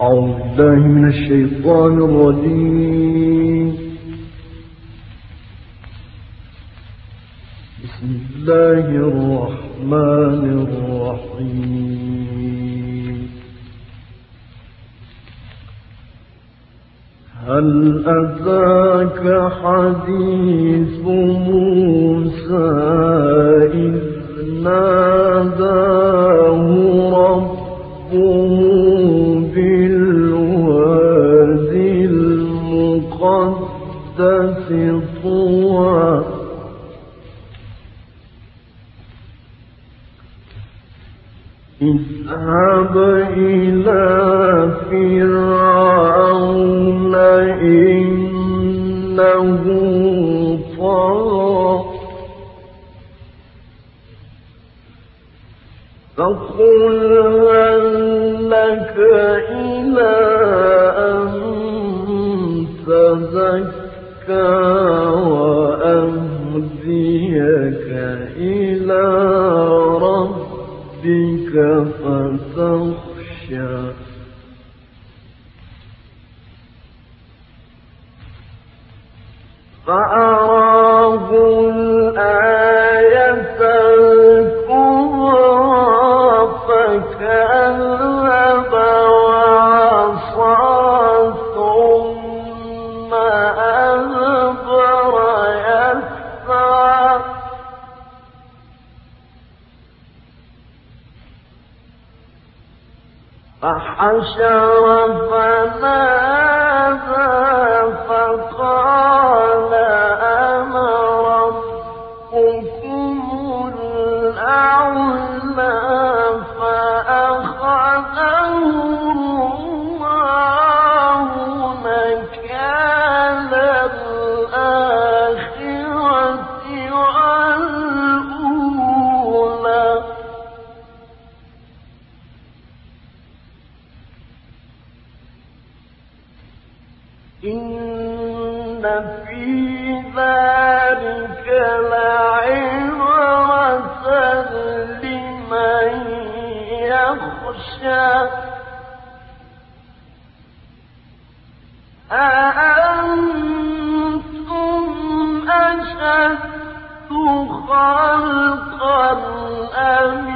أعوذ بالله من الشيطان الرجيم. بسم الله الرحمن الرحيم. هل أتاك حديث موسى؟ فقل فحشر إن في ذلك لعبرة لمن يخشى أأنتم أشد خلقا أم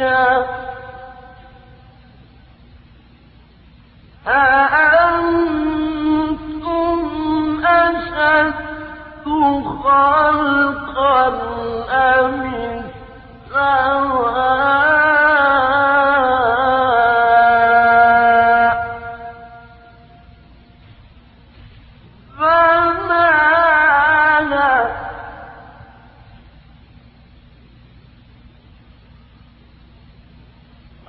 يخشى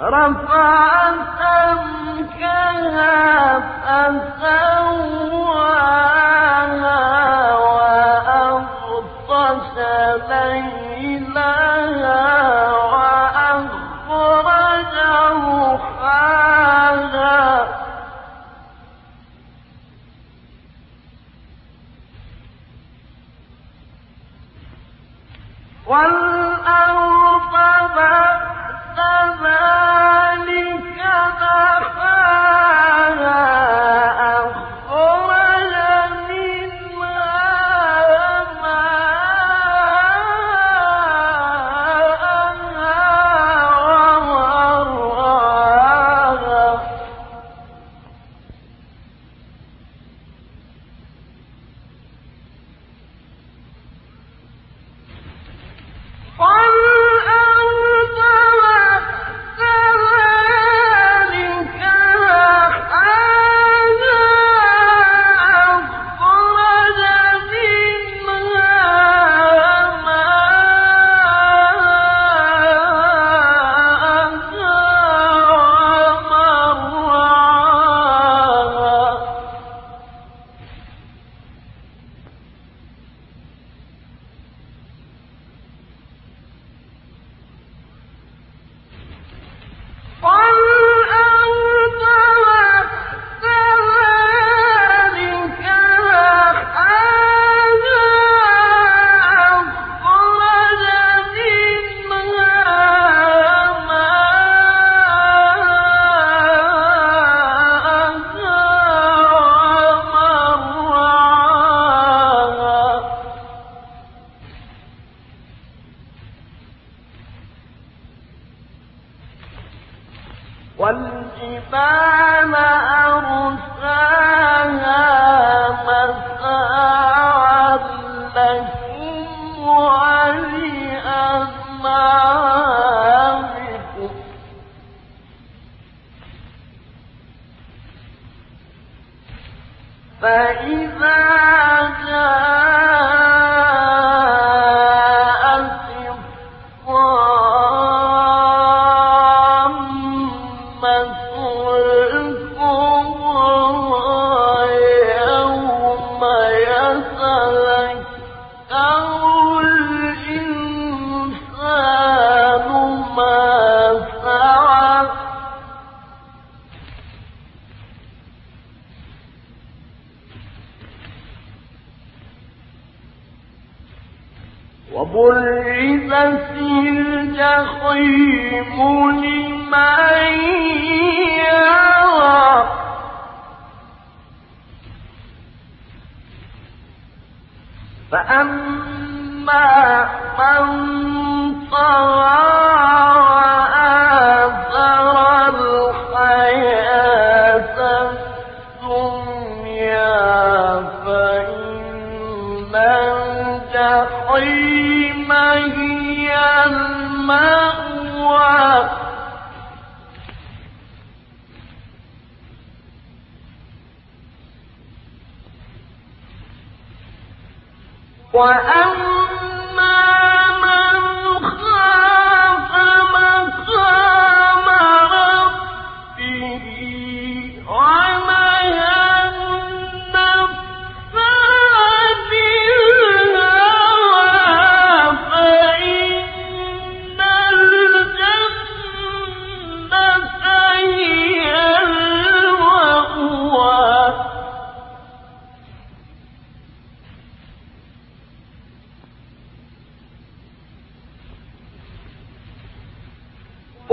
رفع سمكها فسواها ليلها والأرض فإذا وبرزت الجحيم لمن يرى. فأما من طغى مأوى وأما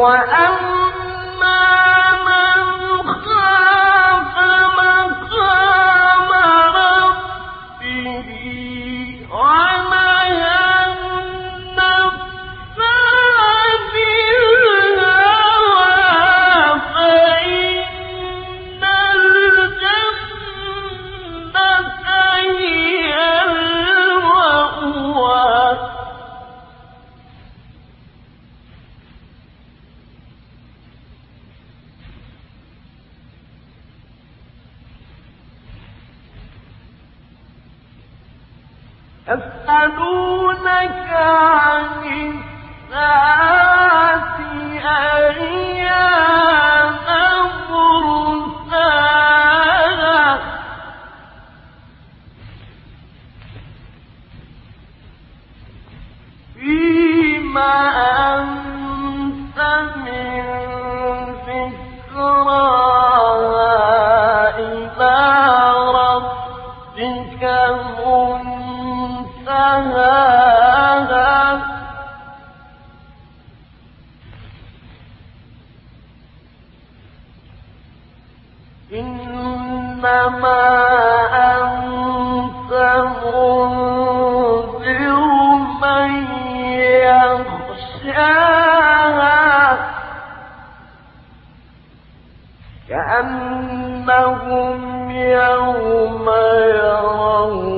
وأن يسألونك عن الساعة فيما أنت إنما أنت منذر من يخشاها كأنهم يوم يرونها.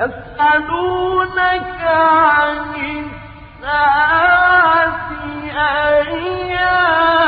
يسألونك عن الساعة أيام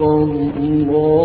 الله العظيم